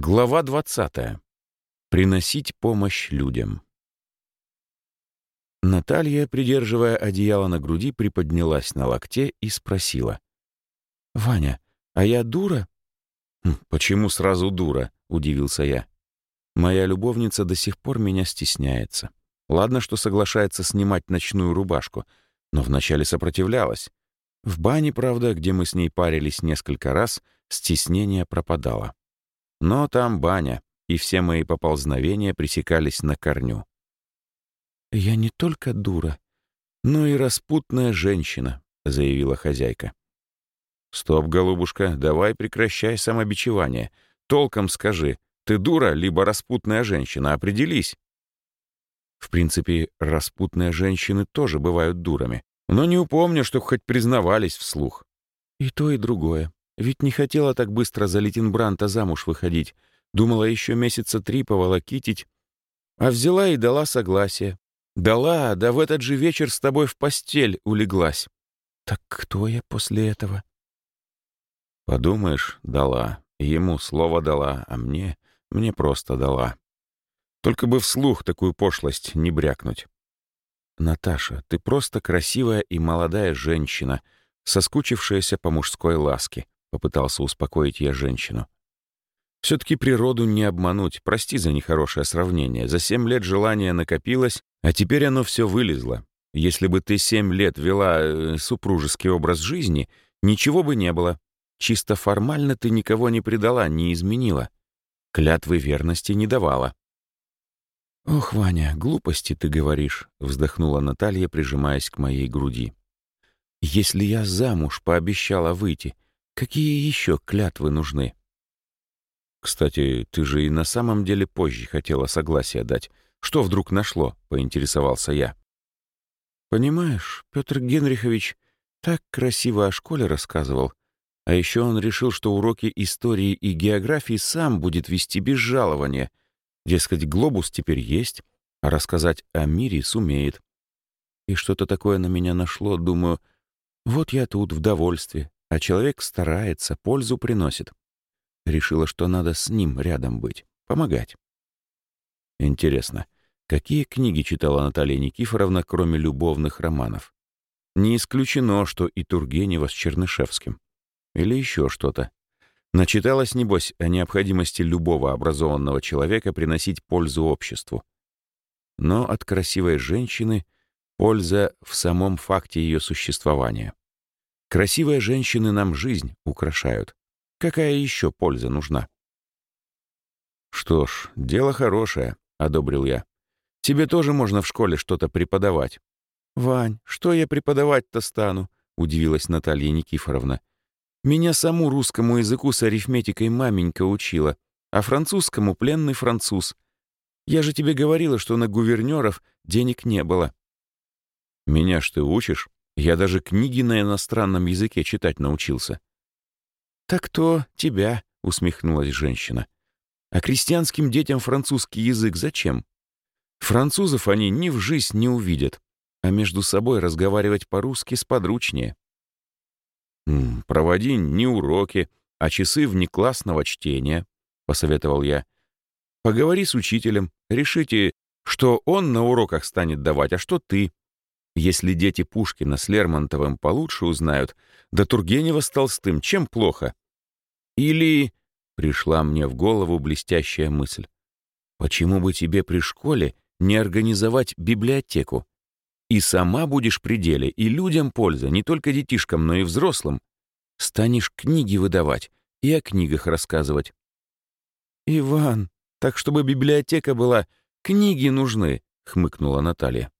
Глава 20. Приносить помощь людям. Наталья, придерживая одеяло на груди, приподнялась на локте и спросила. «Ваня, а я дура?» «Хм, «Почему сразу дура?» — удивился я. «Моя любовница до сих пор меня стесняется. Ладно, что соглашается снимать ночную рубашку, но вначале сопротивлялась. В бане, правда, где мы с ней парились несколько раз, стеснение пропадало. Но там баня, и все мои поползновения пресекались на корню. «Я не только дура, но и распутная женщина», — заявила хозяйка. «Стоп, голубушка, давай прекращай самобичевание. Толком скажи, ты дура, либо распутная женщина, определись». В принципе, распутные женщины тоже бывают дурами, но не упомню, что хоть признавались вслух. И то, и другое. Ведь не хотела так быстро за Литинбранта замуж выходить. Думала еще месяца три поволокитить. А взяла и дала согласие. Дала, да в этот же вечер с тобой в постель улеглась. Так кто я после этого? Подумаешь, дала. Ему слово дала, а мне... Мне просто дала. Только бы вслух такую пошлость не брякнуть. Наташа, ты просто красивая и молодая женщина, соскучившаяся по мужской ласке. — попытался успокоить я женщину. «Все-таки природу не обмануть, прости за нехорошее сравнение. За семь лет желание накопилось, а теперь оно все вылезло. Если бы ты семь лет вела э, супружеский образ жизни, ничего бы не было. Чисто формально ты никого не предала, не изменила. Клятвы верности не давала». «Ох, Ваня, глупости ты говоришь», — вздохнула Наталья, прижимаясь к моей груди. «Если я замуж пообещала выйти, Какие еще клятвы нужны? Кстати, ты же и на самом деле позже хотела согласие дать. Что вдруг нашло? Поинтересовался я. Понимаешь, Петр Генрихович так красиво о школе рассказывал. А еще он решил, что уроки истории и географии сам будет вести без жалования. Дескать, глобус теперь есть, а рассказать о мире сумеет. И что-то такое на меня нашло, думаю, вот я тут в довольстве, а человек старается, пользу приносит. Решила, что надо с ним рядом быть, помогать. Интересно, какие книги читала Наталья Никифоровна, кроме любовных романов? Не исключено, что и Тургенева с Чернышевским. Или еще что-то. Начиталась, небось, о необходимости любого образованного человека приносить пользу обществу. Но от красивой женщины польза в самом факте ее существования. Красивые женщины нам жизнь украшают. Какая еще польза нужна? Что ж, дело хорошее, — одобрил я. Тебе тоже можно в школе что-то преподавать. Вань, что я преподавать-то стану? — удивилась Наталья Никифоровна. Меня саму русскому языку с арифметикой маменька учила, а французскому — пленный француз. Я же тебе говорила, что на гувернеров денег не было. Меня ж ты учишь? Я даже книги на иностранном языке читать научился. «Так то тебя», — усмехнулась женщина. «А крестьянским детям французский язык зачем? Французов они ни в жизнь не увидят, а между собой разговаривать по-русски сподручнее». «М «Проводи не уроки, а часы внеклассного чтения», — посоветовал я. «Поговори с учителем, решите, что он на уроках станет давать, а что ты. Если дети Пушкина с Лермонтовым получше узнают, да Тургенева с Толстым, чем плохо? Или... Пришла мне в голову блестящая мысль. Почему бы тебе при школе не организовать библиотеку? И сама будешь при деле, и людям польза, не только детишкам, но и взрослым. Станешь книги выдавать и о книгах рассказывать. «Иван, так чтобы библиотека была, книги нужны», — хмыкнула Наталья.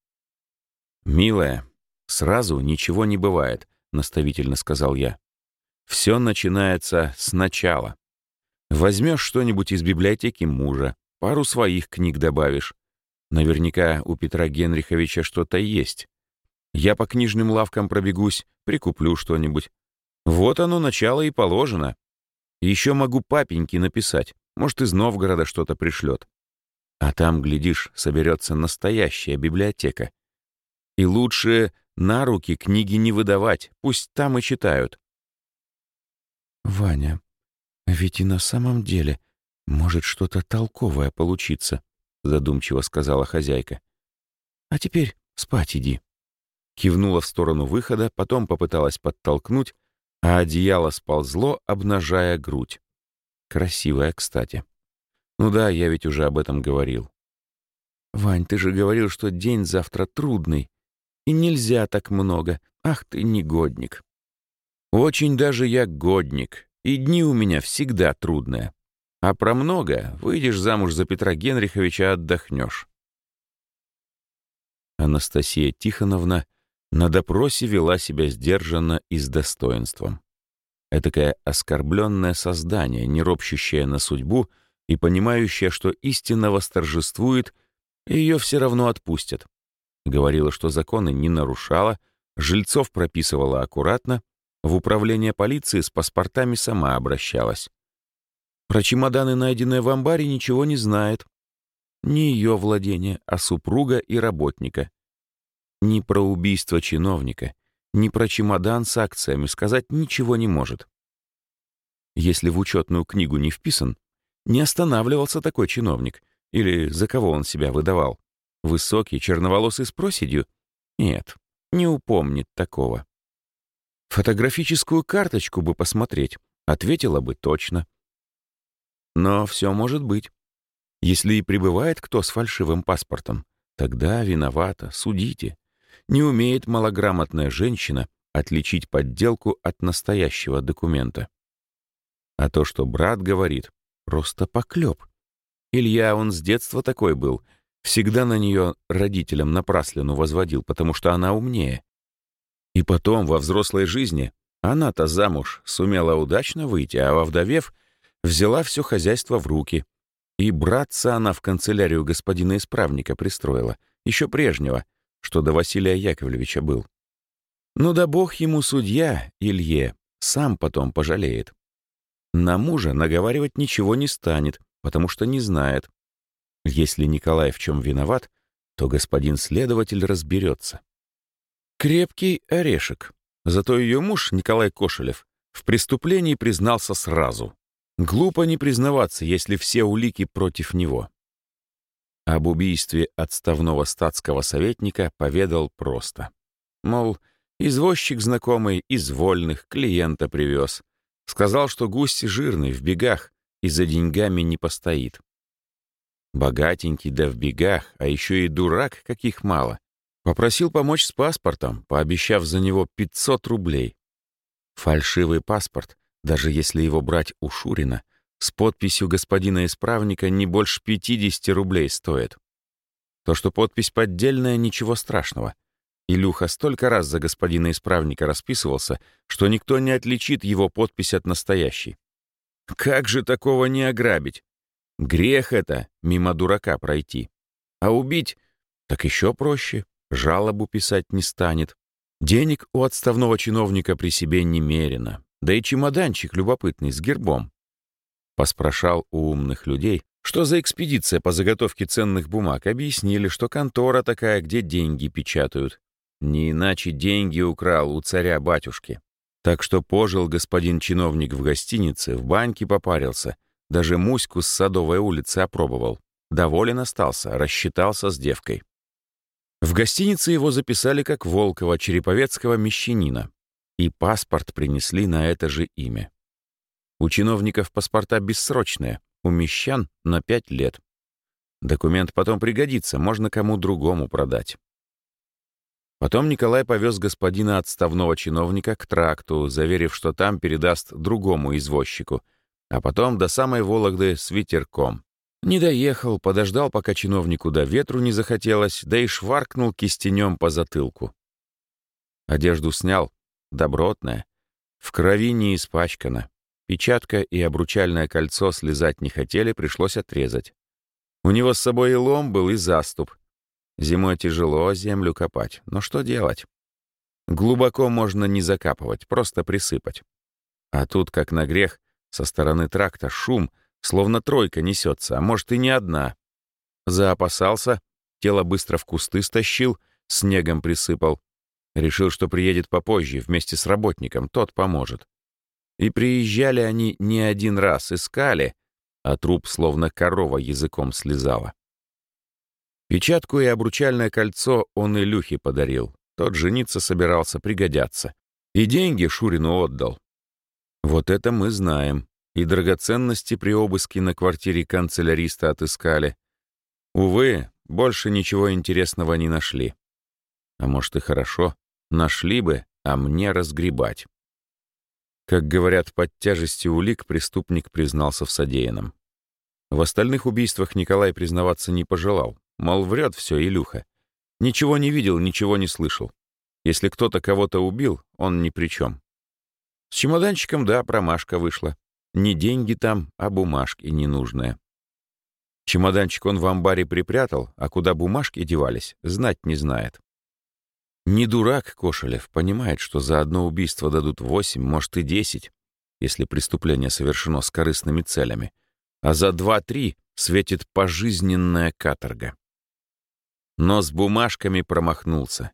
«Милая, сразу ничего не бывает», — наставительно сказал я. «Все начинается сначала. Возьмешь что-нибудь из библиотеки мужа, пару своих книг добавишь. Наверняка у Петра Генриховича что-то есть. Я по книжным лавкам пробегусь, прикуплю что-нибудь. Вот оно начало и положено. Еще могу папеньке написать, может, из Новгорода что-то пришлет. А там, глядишь, соберется настоящая библиотека. И лучше на руки книги не выдавать, пусть там и читают. «Ваня, ведь и на самом деле «Может, что-то толковое получиться», — задумчиво сказала хозяйка. «А теперь спать иди». Кивнула в сторону выхода, потом попыталась подтолкнуть, а одеяло сползло, обнажая грудь. Красивая, кстати. Ну да, я ведь уже об этом говорил. «Вань, ты же говорил, что день завтра трудный. И нельзя так много. Ах ты, негодник». «Очень даже я годник, и дни у меня всегда трудные. А про много выйдешь замуж за Петра Генриховича, отдохнешь». Анастасия Тихоновна на допросе вела себя сдержанно и с достоинством. Этакое оскорбленное создание, не ропщущее на судьбу и понимающее, что истина восторжествует, ее все равно отпустят. Говорила, что законы не нарушала, жильцов прописывала аккуратно, в управление полиции с паспортами сама обращалась. Про чемоданы, найденные в амбаре, ничего не знает. Не ее владение, а супруга и работника. Ни про убийство чиновника, ни про чемодан с акциями сказать ничего не может. Если в учетную книгу не вписан, не останавливался такой чиновник, или за кого он себя выдавал. Высокий, черноволосый с проседью? Нет, не упомнит такого. Фотографическую карточку бы посмотреть, ответила бы точно. Но все может быть. Если и прибывает кто с фальшивым паспортом, тогда виновата, судите. Не умеет малограмотная женщина отличить подделку от настоящего документа. А то, что брат говорит, просто поклеп. Илья, он с детства такой был, всегда на нее родителям напраслину возводил, потому что она умнее. И потом, во взрослой жизни, она-то замуж сумела удачно выйти, а вдовев взяла все хозяйство в руки. И братца она в канцелярию господина исправника пристроила, еще прежнего — что до Василия Яковлевича был. Ну да бог ему судья, Илье, сам потом пожалеет. На мужа наговаривать ничего не станет, потому что не знает. Если Николай в чем виноват, то господин следователь разберется. Крепкий орешек. Зато ее муж, Николай Кошелев, в преступлении признался сразу. Глупо не признаваться, если все улики против него. Об убийстве отставного статского советника поведал просто. Мол, извозчик знакомый из вольных клиента привез. Сказал, что гусь жирный, в бегах, и за деньгами не постоит. Богатенький да в бегах, а еще и дурак, каких мало. Попросил помочь с паспортом, пообещав за него 500 рублей. Фальшивый паспорт, даже если его брать у Шурина, с подписью господина исправника не больше 50 рублей стоит. То, что подпись поддельная, ничего страшного. Илюха столько раз за господина исправника расписывался, что никто не отличит его подпись от настоящей. Как же такого не ограбить? Грех это, мимо дурака пройти. А убить? Так еще проще. Жалобу писать не станет. Денег у отставного чиновника при себе немерено. Да и чемоданчик любопытный, с гербом. Поспрашал у умных людей, что за экспедиция по заготовке ценных бумаг. Объяснили, что контора такая, где деньги печатают. Не иначе деньги украл у царя-батюшки. Так что пожил господин чиновник в гостинице, в баньке попарился, даже Муську с Садовой улицы опробовал. Доволен остался, рассчитался с девкой. В гостинице его записали как Волкова, череповецкого мещанина. И паспорт принесли на это же имя. У чиновников паспорта бессрочные, у мещан — на пять лет. Документ потом пригодится, можно кому другому продать. Потом Николай повез господина отставного чиновника к тракту, заверив, что там передаст другому извозчику, а потом до самой Вологды с ветерком. Не доехал, подождал, пока чиновнику до ветру не захотелось, да и шваркнул кистенем по затылку. Одежду снял, добротная, в крови не испачкана. Печатка и обручальное кольцо слезать не хотели, пришлось отрезать. У него с собой и лом был, и заступ. Зимой тяжело землю копать, но что делать? Глубоко можно не закапывать, просто присыпать. А тут, как на грех, со стороны тракта шум, словно тройка несется, а может и не одна. Заопасался, тело быстро в кусты стащил, снегом присыпал. Решил, что приедет попозже, вместе с работником, тот поможет. И приезжали они не один раз, искали, а труп словно корова языком слезала. Печатку и обручальное кольцо он Илюхе подарил. Тот жениться собирался, пригодятся. И деньги Шурину отдал. Вот это мы знаем. И драгоценности при обыске на квартире канцеляриста отыскали. Увы, больше ничего интересного не нашли. А может и хорошо, нашли бы, а мне разгребать. Как говорят, под тяжестью улик преступник признался в содеянном. В остальных убийствах Николай признаваться не пожелал. Мол, врет все Илюха. Ничего не видел, ничего не слышал. Если кто-то кого-то убил, он ни при чем. С чемоданчиком, да, промашка вышла. Не деньги там, а бумажки ненужные. Чемоданчик он в амбаре припрятал, а куда бумажки девались, знать не знает. Не дурак Кошелев, понимает, что за одно убийство дадут восемь, может и десять, если преступление совершено с корыстными целями, а за два-три светит пожизненная каторга. Но с бумажками промахнулся.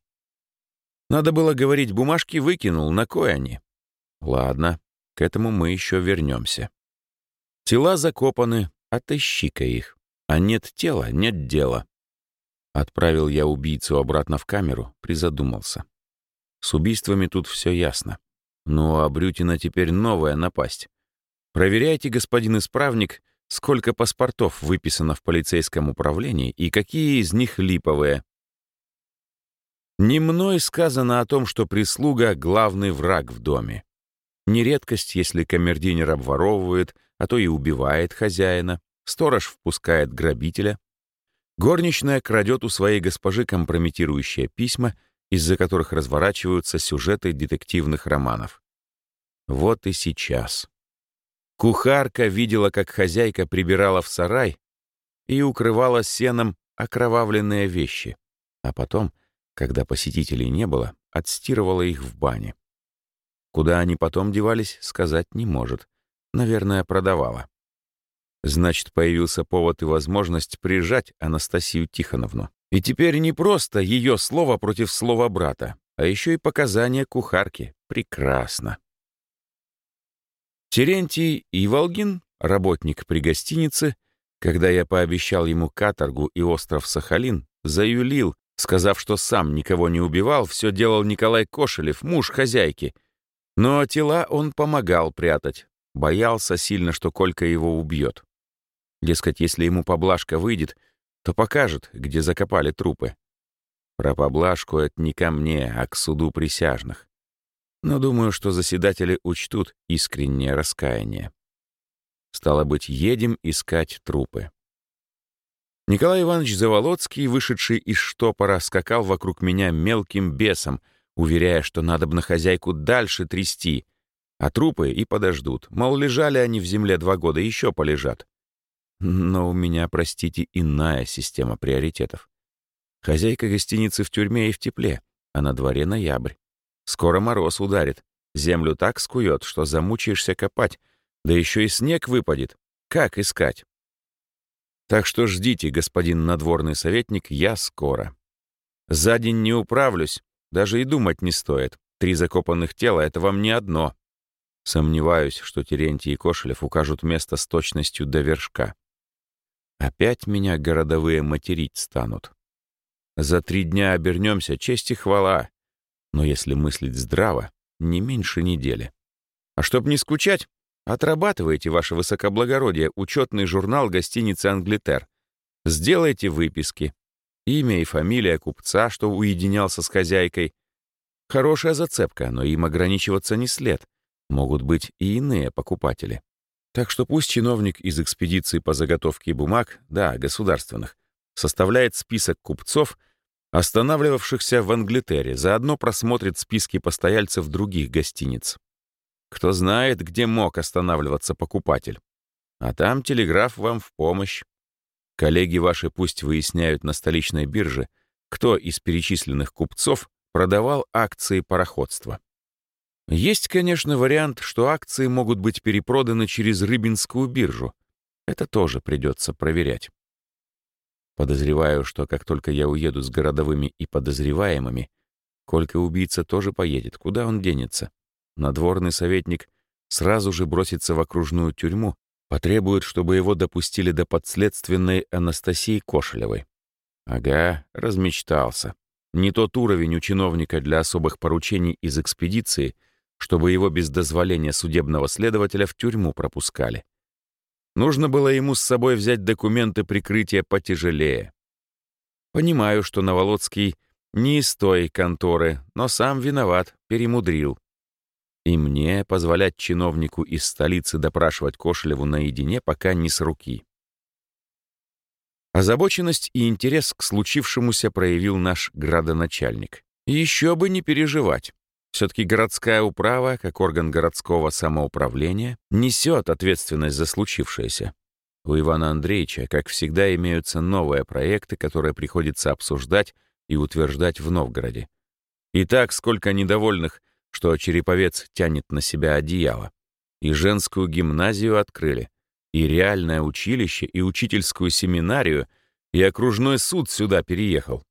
Надо было говорить, бумажки выкинул, на кой они? Ладно, к этому мы еще вернемся. Тела закопаны, отыщи-ка их. А нет тела, нет дела. Отправил я убийцу обратно в камеру, призадумался. С убийствами тут все ясно. Ну, а Брютина теперь новая напасть. Проверяйте, господин исправник, сколько паспортов выписано в полицейском управлении и какие из них липовые. Не мной сказано о том, что прислуга — главный враг в доме. Не редкость, если камердинер обворовывает, а то и убивает хозяина, сторож впускает грабителя, Горничная крадет у своей госпожи компрометирующие письма, из-за которых разворачиваются сюжеты детективных романов. Вот и сейчас. Кухарка видела, как хозяйка прибирала в сарай и укрывала сеном окровавленные вещи, а потом, когда посетителей не было, отстирывала их в бане. Куда они потом девались, сказать не может. Наверное, продавала. Значит, появился повод и возможность прижать Анастасию Тихоновну. И теперь не просто ее слово против слова брата, а еще и показания кухарки. Прекрасно. Терентий Иволгин, работник при гостинице, когда я пообещал ему каторгу и остров Сахалин, заюлил, сказав, что сам никого не убивал, все делал Николай Кошелев, муж хозяйки. Но тела он помогал прятать. Боялся сильно, что Колька его убьет. Дескать, если ему поблажка выйдет, то покажет, где закопали трупы. Про поблажку это не ко мне, а к суду присяжных. Но думаю, что заседатели учтут искреннее раскаяние. Стало быть, едем искать трупы. Николай Иванович Заволоцкий, вышедший из штопора, скакал вокруг меня мелким бесом, уверяя, что надо бы на хозяйку дальше трясти, а трупы и подождут. Мол, лежали они в земле два года, еще полежат. Но у меня, простите, иная система приоритетов. Хозяйка гостиницы в тюрьме и в тепле, а на дворе ноябрь. Скоро мороз ударит, землю так скует, что замучаешься копать, да еще и снег выпадет. Как искать? Так что ждите, господин надворный советник, я скоро. За день не управлюсь, даже и думать не стоит. Три закопанных тела — это вам не одно. Сомневаюсь, что Терентий и Кошелев укажут место с точностью до вершка. Опять меня городовые материть станут. За три дня обернемся, честь и хвала. Но если мыслить здраво, не меньше недели. А чтоб не скучать, отрабатывайте, ваше высокоблагородие, учетный журнал гостиницы «Англитер». Сделайте выписки. Имя и фамилия купца, что уединялся с хозяйкой. Хорошая зацепка, но им ограничиваться не след. Могут быть и иные покупатели. Так что пусть чиновник из экспедиции по заготовке бумаг, да, государственных, составляет список купцов, останавливавшихся в Англитере, заодно просмотрит списки постояльцев других гостиниц. Кто знает, где мог останавливаться покупатель. А там телеграф вам в помощь. Коллеги ваши пусть выясняют на столичной бирже, кто из перечисленных купцов продавал акции пароходства. Есть, конечно, вариант, что акции могут быть перепроданы через Рыбинскую биржу. Это тоже придется проверять. Подозреваю, что как только я уеду с городовыми и подозреваемыми, Колька-убийца тоже поедет. Куда он денется? Надворный советник сразу же бросится в окружную тюрьму, Потребует, чтобы его допустили до подследственной Анастасии Кошелевой. Ага, размечтался. Не тот уровень у чиновника для особых поручений из экспедиции, чтобы его без дозволения судебного следователя в тюрьму пропускали. Нужно было ему с собой взять документы прикрытия потяжелее. Понимаю, что Новолоцкий не из той конторы, но сам виноват, перемудрил. И мне позволять чиновнику из столицы допрашивать Кошелеву наедине пока не с руки. Озабоченность и интерес к случившемуся проявил наш градоначальник. еще бы не переживать. Все-таки городская управа, как орган городского самоуправления, несет ответственность за случившееся. У Ивана Андреевича, как всегда, имеются новые проекты, которые приходится обсуждать и утверждать в Новгороде. И так сколько недовольных, что Череповец тянет на себя одеяло. И женскую гимназию открыли, и реальное училище, и учительскую семинарию, и окружной суд сюда переехал.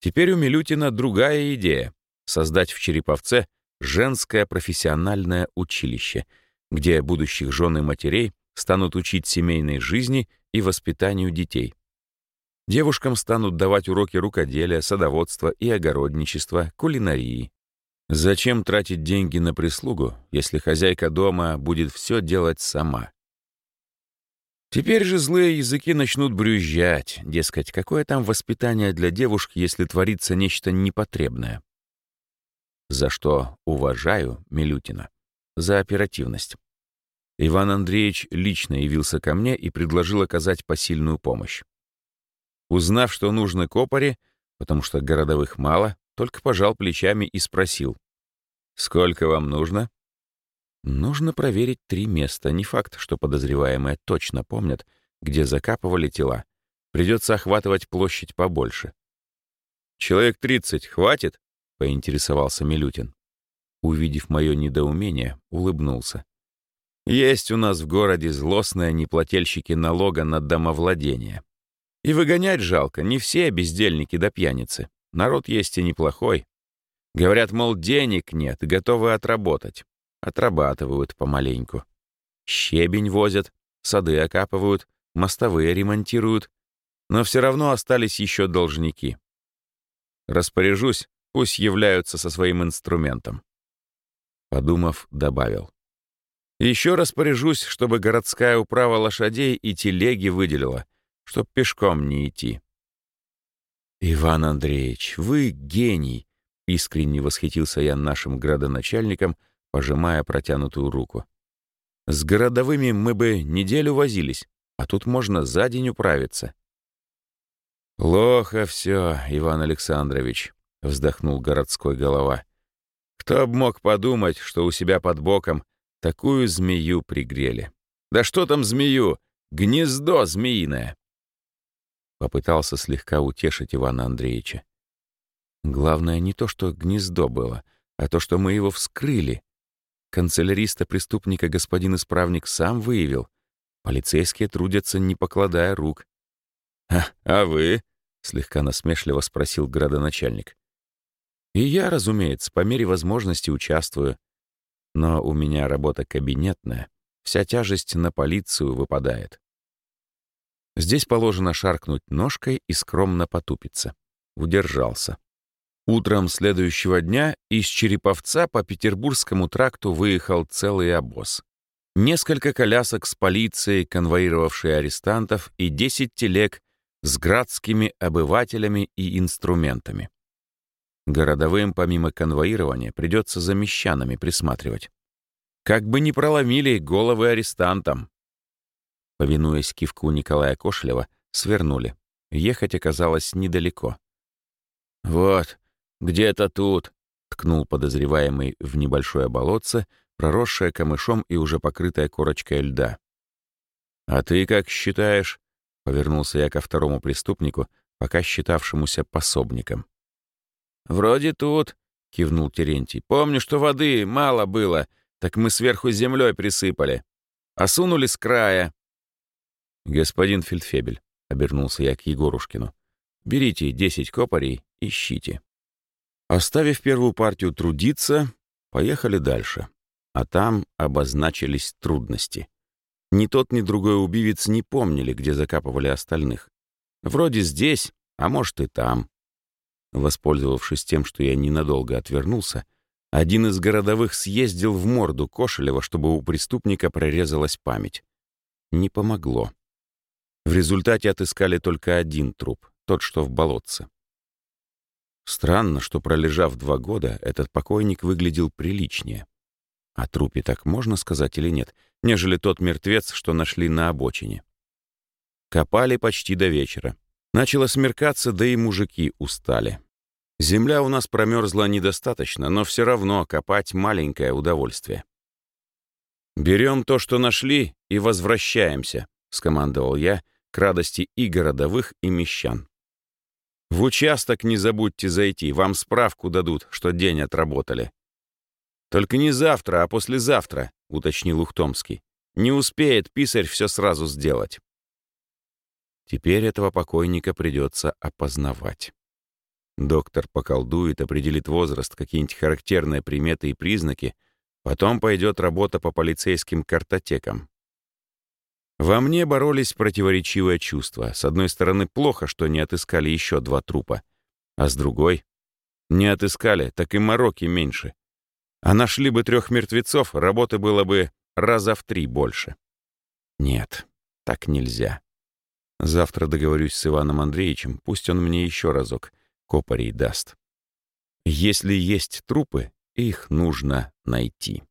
Теперь у Милютина другая идея — создать в Череповце женское профессиональное училище, где будущих жен и матерей станут учить семейной жизни и воспитанию детей. Девушкам станут давать уроки рукоделия, садоводства и огородничества, кулинарии. Зачем тратить деньги на прислугу, если хозяйка дома будет все делать сама? Теперь же злые языки начнут брюзжать, дескать, какое там воспитание для девушки, если творится нечто непотребное. За что уважаю Милютина. За оперативность. Иван Андреевич лично явился ко мне и предложил оказать посильную помощь. Узнав, что нужно копаре, потому что городовых мало, только пожал плечами и спросил. «Сколько вам нужно?» Нужно проверить три места. Не факт, что подозреваемые точно помнят, где закапывали тела. Придется охватывать площадь побольше. «Человек тридцать хватит?» — поинтересовался Милютин. Увидев мое недоумение, улыбнулся. «Есть у нас в городе злостные неплательщики налога на домовладение. И выгонять жалко, не все бездельники да пьяницы. Народ есть и неплохой. Говорят, мол, денег нет, готовы отработать. Отрабатывают помаленьку. Щебень возят, сады окапывают, мостовые ремонтируют. Но все равно остались еще должники. Распоряжусь, пусть являются со своим инструментом. Подумав, добавил. Еще распоряжусь, чтобы городская управа лошадей и телеги выделила — чтоб пешком не идти. «Иван Андреевич, вы гений!» — искренне восхитился я нашим градоначальником, пожимая протянутую руку. «С городовыми мы бы неделю возились, а тут можно за день управиться». «Плохо все, Иван Александрович», — вздохнул городской голова. «Кто б мог подумать, что у себя под боком такую змею пригрели? Да что там змею? Гнездо змеиное!» Попытался слегка утешить Ивана Андреевича. Главное не то, что гнездо было, а то, что мы его вскрыли. Канцеляриста-преступника господин исправник сам выявил. Полицейские трудятся, не покладая рук. «А, а вы?» — слегка насмешливо спросил градоначальник. «И я, разумеется, по мере возможности участвую. Но у меня работа кабинетная, вся тяжесть на полицию выпадает. Здесь положено шаркнуть ножкой и скромно потупиться. Удержался. Утром следующего дня из Череповца по Петербургскому тракту выехал целый обоз. Несколько колясок с полицией, конвоировавшие арестантов, и 10 телег с градскими обывателями и инструментами. Городовым, помимо конвоирования, придется за мещанами присматривать. Как бы не проломили головы арестантам. Повинуясь кивку Николая Кошелева, свернули. Ехать оказалось недалеко. «Вот, где-то тут», — ткнул подозреваемый в небольшое болотце, проросшее камышом и уже покрытое корочкой льда. «А ты как считаешь?» — повернулся я ко второму преступнику, пока считавшемуся пособником. «Вроде тут», — кивнул Терентий. «Помню, что воды мало было, так мы сверху землей присыпали. Осунули с края, «Господин Фельдфебель», — обернулся я к Егорушкину, — «берите десять копарей, ищите». Оставив первую партию трудиться, поехали дальше. А там обозначились трудности. Ни тот, ни другой убивец не помнили, где закапывали остальных. Вроде здесь, а может и там. Воспользовавшись тем, что я ненадолго отвернулся, один из городовых съездил в морду Кошелева, чтобы у преступника прорезалась память. Не помогло. В результате отыскали только один труп, тот, что в болотце. Странно, что, пролежав два года, этот покойник выглядел приличнее. О трупе так можно сказать или нет, нежели тот мертвец, что нашли на обочине. Копали почти до вечера. Начало смеркаться, да и мужики устали. Земля у нас промерзла недостаточно, но все равно копать маленькое удовольствие. «Берем то, что нашли, и возвращаемся», — скомандовал я к радости и городовых, и мещан. «В участок не забудьте зайти, вам справку дадут, что день отработали». «Только не завтра, а послезавтра», — уточнил Ухтомский. «Не успеет писарь все сразу сделать». Теперь этого покойника придется опознавать. Доктор поколдует, определит возраст, какие-нибудь характерные приметы и признаки, потом пойдет работа по полицейским картотекам. Во мне боролись противоречивые чувства. С одной стороны, плохо, что не отыскали еще два трупа, а с другой — не отыскали, так и мороки меньше. А нашли бы трех мертвецов, работы было бы раза в три больше. Нет, так нельзя. Завтра договорюсь с Иваном Андреевичем, пусть он мне еще разок копарей даст. Если есть трупы, их нужно найти.